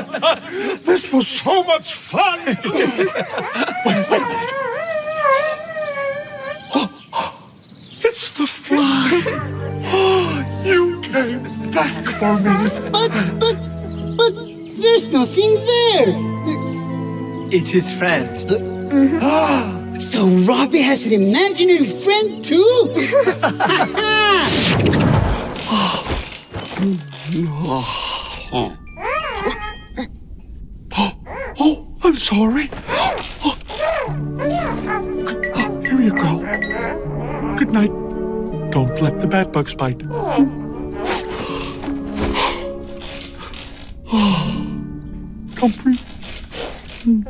This was so much fun. wait, wait. It's the fly. You came back for me. But, but, but there's nothing there. It's his friend. Uh, mm-hmm. So Robbie has an imaginary friend too? Oh, Sorry. Here you go. Good night. Don't let the bad bugs bite. Comfrey. Hmm.